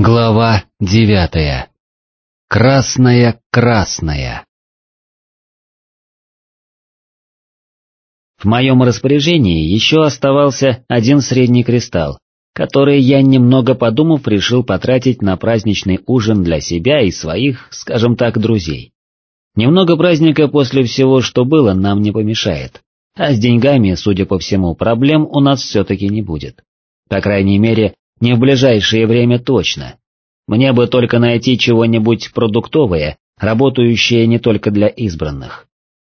Глава девятая. Красная-красная. В моем распоряжении еще оставался один средний кристалл, который я, немного подумав, решил потратить на праздничный ужин для себя и своих, скажем так, друзей. Немного праздника после всего, что было, нам не помешает, а с деньгами, судя по всему, проблем у нас все-таки не будет. По крайней мере, не в ближайшее время точно. Мне бы только найти чего-нибудь продуктовое, работающее не только для избранных.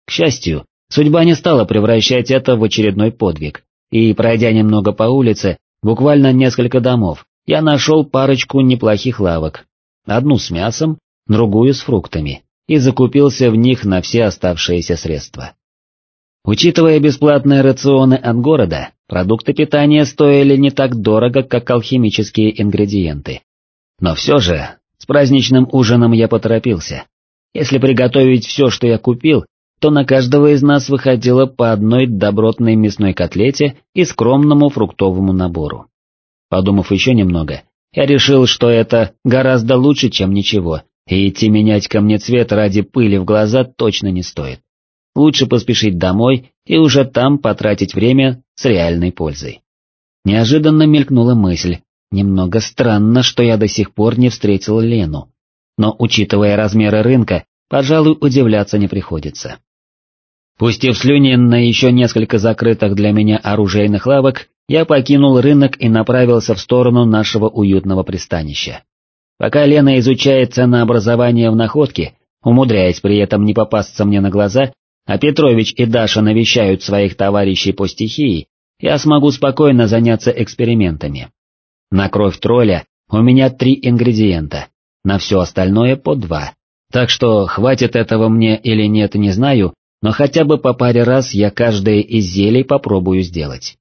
К счастью, судьба не стала превращать это в очередной подвиг, и, пройдя немного по улице, буквально несколько домов, я нашел парочку неплохих лавок, одну с мясом, другую с фруктами, и закупился в них на все оставшиеся средства. Учитывая бесплатные рационы от города, продукты питания стоили не так дорого, как алхимические ингредиенты. Но все же, с праздничным ужином я поторопился. Если приготовить все, что я купил, то на каждого из нас выходило по одной добротной мясной котлете и скромному фруктовому набору. Подумав еще немного, я решил, что это гораздо лучше, чем ничего, и идти менять ко мне цвет ради пыли в глаза точно не стоит. Лучше поспешить домой и уже там потратить время с реальной пользой. Неожиданно мелькнула мысль, немного странно, что я до сих пор не встретил Лену. Но, учитывая размеры рынка, пожалуй, удивляться не приходится. Пустив слюни на еще несколько закрытых для меня оружейных лавок, я покинул рынок и направился в сторону нашего уютного пристанища. Пока Лена изучает ценообразование в находке, умудряясь при этом не попасться мне на глаза, а Петрович и Даша навещают своих товарищей по стихии, я смогу спокойно заняться экспериментами. На кровь тролля у меня три ингредиента, на все остальное по два. Так что хватит этого мне или нет не знаю, но хотя бы по паре раз я каждое из зелий попробую сделать.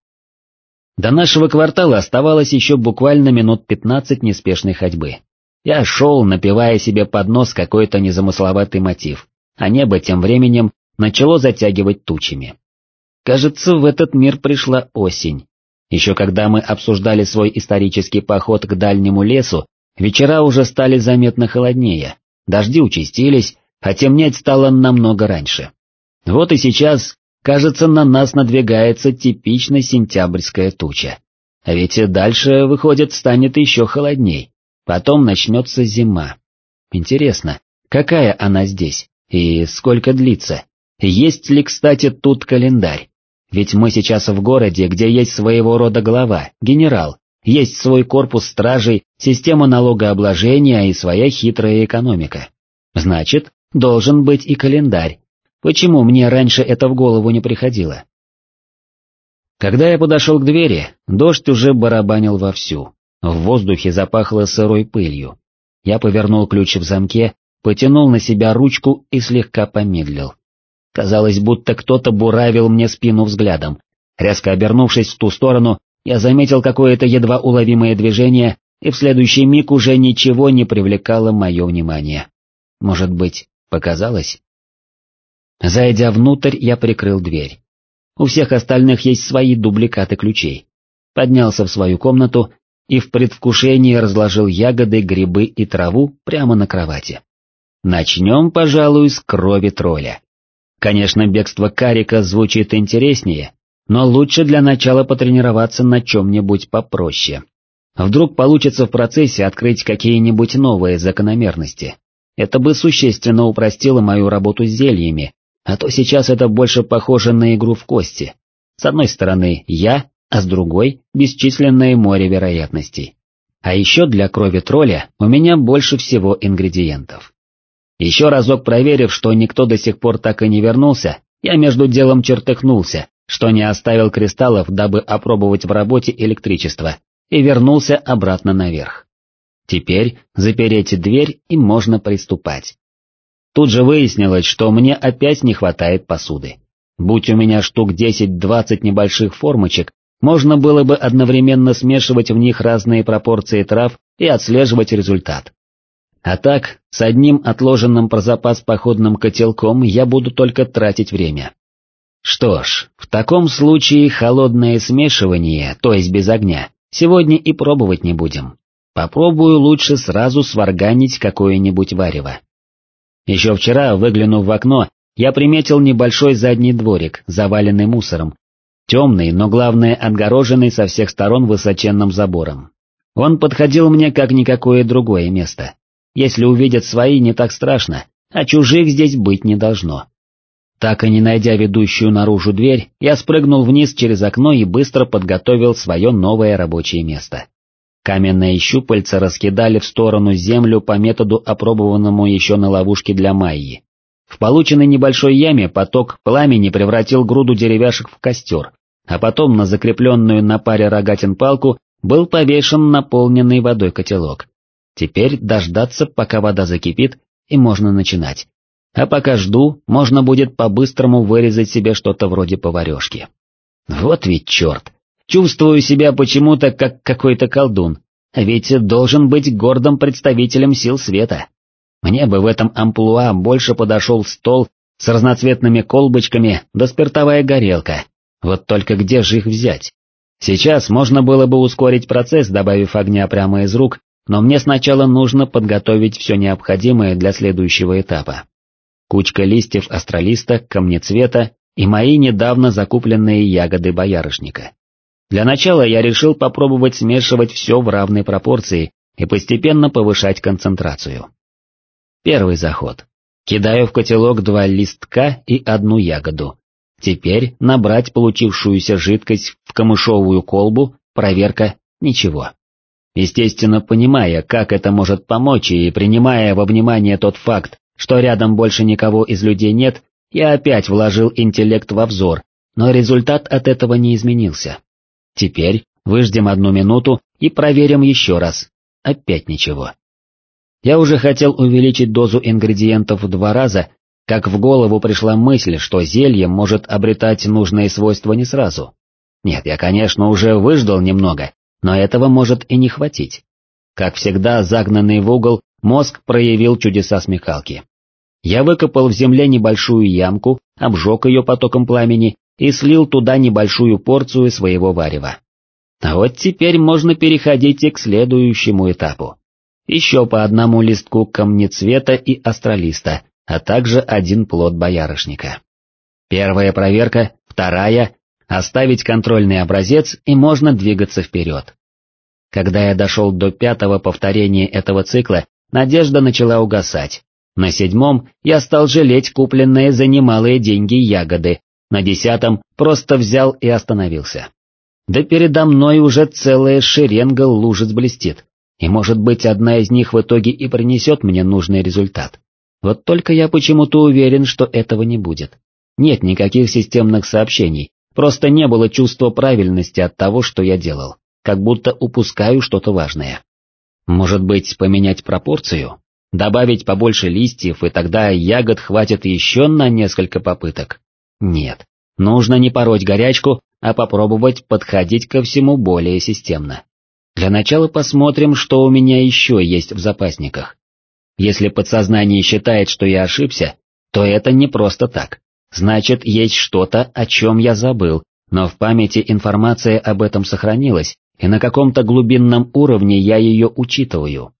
До нашего квартала оставалось еще буквально минут пятнадцать неспешной ходьбы. Я шел, напевая себе под нос какой-то незамысловатый мотив, а небо тем временем начало затягивать тучами. Кажется, в этот мир пришла осень. Еще когда мы обсуждали свой исторический поход к дальнему лесу, вечера уже стали заметно холоднее, дожди участились, а темнеть стало намного раньше. Вот и сейчас, кажется, на нас надвигается типичная сентябрьская туча. А ведь дальше, выходит, станет еще холодней, потом начнется зима. Интересно, какая она здесь и сколько длится? Есть ли, кстати, тут календарь? Ведь мы сейчас в городе, где есть своего рода глава, генерал, есть свой корпус стражей, система налогообложения и своя хитрая экономика. Значит, должен быть и календарь. Почему мне раньше это в голову не приходило? Когда я подошел к двери, дождь уже барабанил вовсю. В воздухе запахло сырой пылью. Я повернул ключ в замке, потянул на себя ручку и слегка помедлил. Казалось, будто кто-то буравил мне спину взглядом. Резко обернувшись в ту сторону, я заметил какое-то едва уловимое движение, и в следующий миг уже ничего не привлекало мое внимание. Может быть, показалось? Зайдя внутрь, я прикрыл дверь. У всех остальных есть свои дубликаты ключей. Поднялся в свою комнату и в предвкушении разложил ягоды, грибы и траву прямо на кровати. Начнем, пожалуй, с крови тролля. Конечно, бегство Карика звучит интереснее, но лучше для начала потренироваться на чем-нибудь попроще. Вдруг получится в процессе открыть какие-нибудь новые закономерности. Это бы существенно упростило мою работу с зельями, а то сейчас это больше похоже на игру в кости. С одной стороны я, а с другой — бесчисленное море вероятностей. А еще для крови тролля у меня больше всего ингредиентов. Еще разок проверив, что никто до сих пор так и не вернулся, я между делом чертыхнулся, что не оставил кристаллов, дабы опробовать в работе электричество, и вернулся обратно наверх. Теперь запереть дверь и можно приступать. Тут же выяснилось, что мне опять не хватает посуды. Будь у меня штук 10-20 небольших формочек, можно было бы одновременно смешивать в них разные пропорции трав и отслеживать результат. А так, с одним отложенным про запас походным котелком я буду только тратить время. Что ж, в таком случае холодное смешивание, то есть без огня, сегодня и пробовать не будем. Попробую лучше сразу сварганить какое-нибудь варево. Еще вчера, выглянув в окно, я приметил небольшой задний дворик, заваленный мусором, темный, но главное отгороженный со всех сторон высоченным забором. Он подходил мне как никакое другое место. Если увидят свои, не так страшно, а чужих здесь быть не должно. Так и не найдя ведущую наружу дверь, я спрыгнул вниз через окно и быстро подготовил свое новое рабочее место. Каменные щупальца раскидали в сторону землю по методу, опробованному еще на ловушке для Майи. В полученной небольшой яме поток пламени превратил груду деревяшек в костер, а потом на закрепленную на паре рогатин палку был повешен наполненный водой котелок. Теперь дождаться, пока вода закипит, и можно начинать. А пока жду, можно будет по-быстрому вырезать себе что-то вроде поварешки. Вот ведь черт! Чувствую себя почему-то как какой-то колдун, ведь должен быть гордым представителем сил света. Мне бы в этом амплуа больше подошел стол с разноцветными колбочками да спиртовая горелка. Вот только где же их взять? Сейчас можно было бы ускорить процесс, добавив огня прямо из рук, но мне сначала нужно подготовить все необходимое для следующего этапа. Кучка листьев астролиста, камнецвета и мои недавно закупленные ягоды боярышника. Для начала я решил попробовать смешивать все в равной пропорции и постепенно повышать концентрацию. Первый заход. Кидаю в котелок два листка и одну ягоду. Теперь набрать получившуюся жидкость в камышовую колбу, проверка, ничего. Естественно, понимая, как это может помочь и принимая во внимание тот факт, что рядом больше никого из людей нет, я опять вложил интеллект во взор, но результат от этого не изменился. Теперь выждем одну минуту и проверим еще раз. Опять ничего. Я уже хотел увеличить дозу ингредиентов в два раза, как в голову пришла мысль, что зелье может обретать нужные свойства не сразу. Нет, я, конечно, уже выждал немного, но этого может и не хватить. Как всегда, загнанный в угол, мозг проявил чудеса смекалки. Я выкопал в земле небольшую ямку, обжег ее потоком пламени и слил туда небольшую порцию своего варева. А вот теперь можно переходить и к следующему этапу. Еще по одному листку камнецвета и астролиста, а также один плод боярышника. Первая проверка, вторая, оставить контрольный образец и можно двигаться вперед. Когда я дошел до пятого повторения этого цикла, надежда начала угасать. На седьмом я стал жалеть купленные за немалые деньги ягоды, на десятом просто взял и остановился. Да передо мной уже целая шеренга лужиц блестит, и может быть одна из них в итоге и принесет мне нужный результат. Вот только я почему-то уверен, что этого не будет. Нет никаких системных сообщений, просто не было чувства правильности от того, что я делал, как будто упускаю что-то важное. Может быть, поменять пропорцию? Добавить побольше листьев, и тогда ягод хватит еще на несколько попыток? Нет, нужно не пороть горячку, а попробовать подходить ко всему более системно. Для начала посмотрим, что у меня еще есть в запасниках. Если подсознание считает, что я ошибся, то это не просто так. Значит, есть что-то, о чем я забыл, но в памяти информация об этом сохранилась, и на каком-то глубинном уровне я ее учитываю.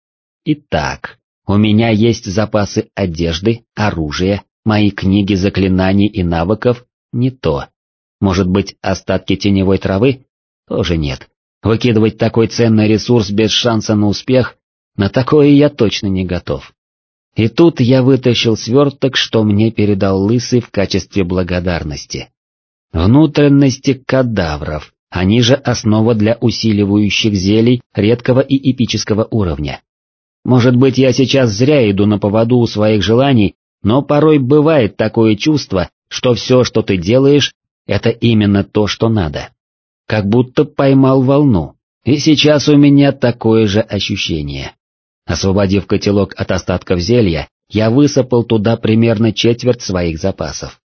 Итак, у меня есть запасы одежды, оружия, Мои книги заклинаний и навыков — не то. Может быть, остатки теневой травы? Тоже нет. Выкидывать такой ценный ресурс без шанса на успех, на такое я точно не готов. И тут я вытащил сверток, что мне передал Лысый в качестве благодарности. Внутренности кадавров, они же основа для усиливающих зелий редкого и эпического уровня. Может быть, я сейчас зря иду на поводу у своих желаний но порой бывает такое чувство, что все, что ты делаешь, это именно то, что надо. Как будто поймал волну, и сейчас у меня такое же ощущение. Освободив котелок от остатков зелья, я высыпал туда примерно четверть своих запасов.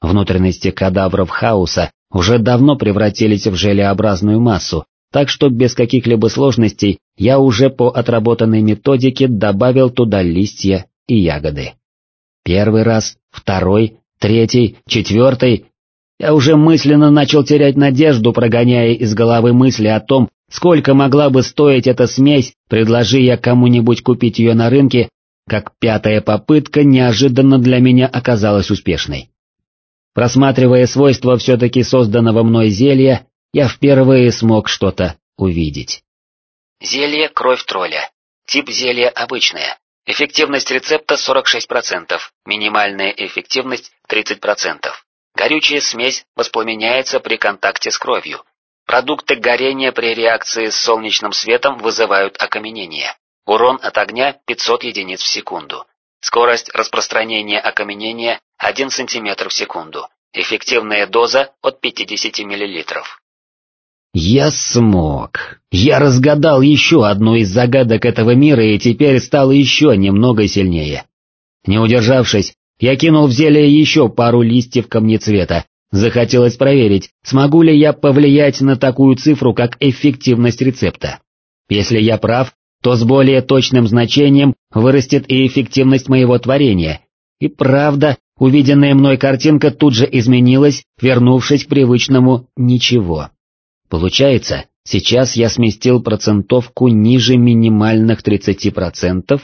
Внутренности кадавров хаоса уже давно превратились в желеобразную массу, так что без каких-либо сложностей я уже по отработанной методике добавил туда листья и ягоды. Первый раз, второй, третий, четвертый. Я уже мысленно начал терять надежду, прогоняя из головы мысли о том, Сколько могла бы стоить эта смесь, предложи я кому-нибудь купить ее на рынке, как пятая попытка неожиданно для меня оказалась успешной. Просматривая свойства все-таки созданного мной зелья, я впервые смог что-то увидеть. Зелье «Кровь тролля». Тип зелья обычное. Эффективность рецепта 46%, минимальная эффективность 30%. Горючая смесь воспламеняется при контакте с кровью. Продукты горения при реакции с солнечным светом вызывают окаменение. Урон от огня 500 единиц в секунду. Скорость распространения окаменения 1 см в секунду. Эффективная доза от 50 мл. Я смог. Я разгадал еще одну из загадок этого мира и теперь стал еще немного сильнее. Не удержавшись, я кинул в зелье еще пару листьев камнецвета. Захотелось проверить, смогу ли я повлиять на такую цифру, как эффективность рецепта. Если я прав, то с более точным значением вырастет и эффективность моего творения. И правда, увиденная мной картинка тут же изменилась, вернувшись к привычному «ничего». Получается, сейчас я сместил процентовку ниже минимальных 30%?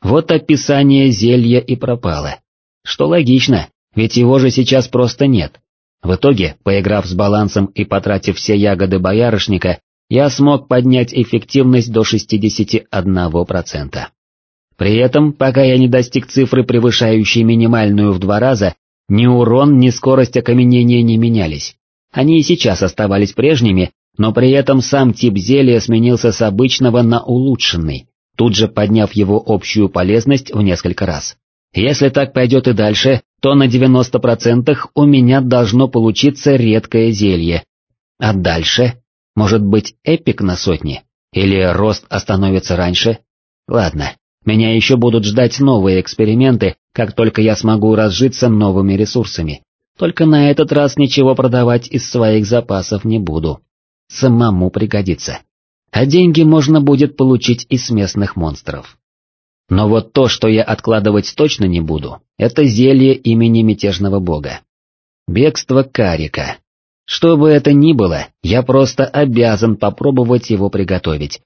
Вот описание зелья и пропало. Что логично, ведь его же сейчас просто нет. В итоге, поиграв с балансом и потратив все ягоды боярышника, я смог поднять эффективность до 61%. При этом, пока я не достиг цифры, превышающей минимальную в два раза, ни урон, ни скорость окаменения не менялись. Они и сейчас оставались прежними, но при этом сам тип зелья сменился с обычного на улучшенный, тут же подняв его общую полезность в несколько раз. Если так пойдет и дальше, то на 90% у меня должно получиться редкое зелье. А дальше? Может быть эпик на сотни? Или рост остановится раньше? Ладно, меня еще будут ждать новые эксперименты, как только я смогу разжиться новыми ресурсами. Только на этот раз ничего продавать из своих запасов не буду. Самому пригодится. А деньги можно будет получить и с местных монстров. Но вот то, что я откладывать точно не буду, это зелье имени мятежного бога. Бегство Карика. Что бы это ни было, я просто обязан попробовать его приготовить.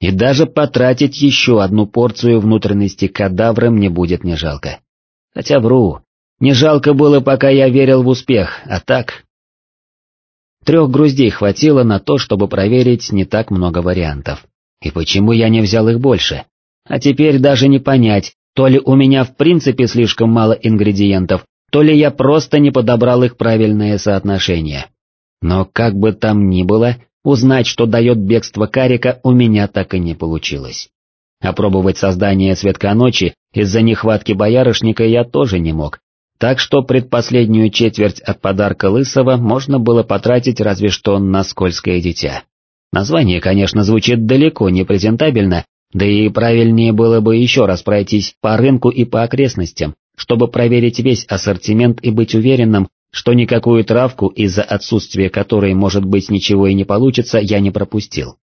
И даже потратить еще одну порцию внутренности кадавра мне будет не жалко. Хотя вру, не жалко было, пока я верил в успех, а так... Трех груздей хватило на то, чтобы проверить не так много вариантов. И почему я не взял их больше? А теперь даже не понять, то ли у меня в принципе слишком мало ингредиентов, то ли я просто не подобрал их правильное соотношение. Но как бы там ни было, узнать, что дает бегство карика, у меня так и не получилось. Опробовать создание цветка ночи из-за нехватки боярышника я тоже не мог, так что предпоследнюю четверть от подарка Лысого можно было потратить разве что на скользкое дитя. Название, конечно, звучит далеко не презентабельно, да и правильнее было бы еще раз пройтись по рынку и по окрестностям, чтобы проверить весь ассортимент и быть уверенным, что никакую травку, из-за отсутствия которой, может быть, ничего и не получится, я не пропустил.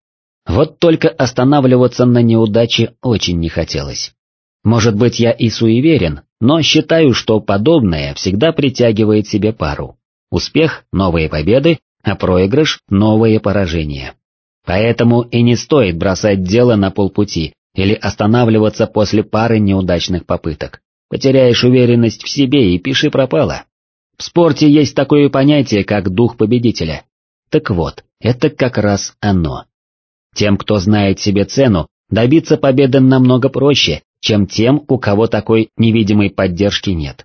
Вот только останавливаться на неудаче очень не хотелось. Может быть, я и суеверен, но считаю, что подобное всегда притягивает себе пару. Успех – новые победы, а проигрыш – новые поражения. Поэтому и не стоит бросать дело на полпути или останавливаться после пары неудачных попыток. Потеряешь уверенность в себе и пиши пропало. В спорте есть такое понятие, как дух победителя. Так вот, это как раз оно. Тем, кто знает себе цену, добиться победы намного проще, чем тем, у кого такой невидимой поддержки нет.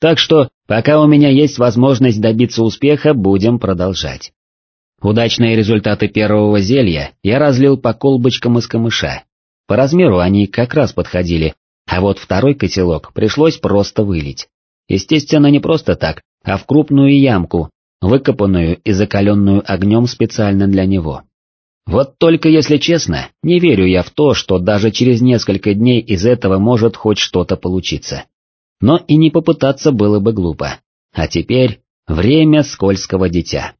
Так что, пока у меня есть возможность добиться успеха, будем продолжать. Удачные результаты первого зелья я разлил по колбочкам из камыша. По размеру они как раз подходили, а вот второй котелок пришлось просто вылить. Естественно, не просто так, а в крупную ямку, выкопанную и закаленную огнем специально для него. Вот только если честно, не верю я в то, что даже через несколько дней из этого может хоть что-то получиться. Но и не попытаться было бы глупо. А теперь время скользкого дитя.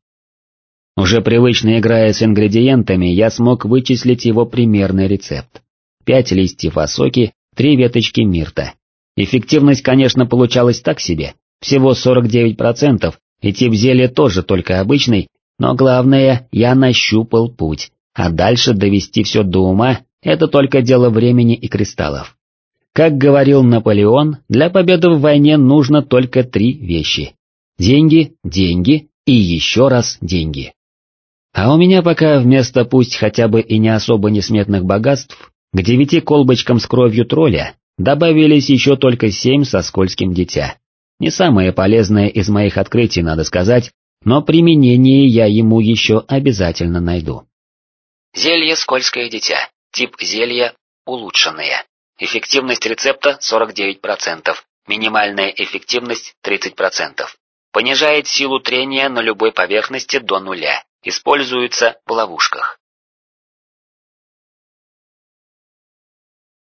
Уже привычно играя с ингредиентами, я смог вычислить его примерный рецепт. Пять листьев осоки, три веточки мирта. Эффективность, конечно, получалась так себе, всего 49%, и тип зелья тоже только обычный, но главное, я нащупал путь, а дальше довести все до ума – это только дело времени и кристаллов. Как говорил Наполеон, для победы в войне нужно только три вещи. Деньги, деньги и еще раз деньги. А у меня пока вместо пусть хотя бы и не особо несметных богатств, к девяти колбочкам с кровью тролля добавились еще только семь со скользким дитя. Не самое полезное из моих открытий, надо сказать, но применение я ему еще обязательно найду. Зелье «Скользкое дитя». Тип зелья «Улучшенное». Эффективность рецепта 49%, минимальная эффективность 30%. Понижает силу трения на любой поверхности до нуля, используется в ловушках.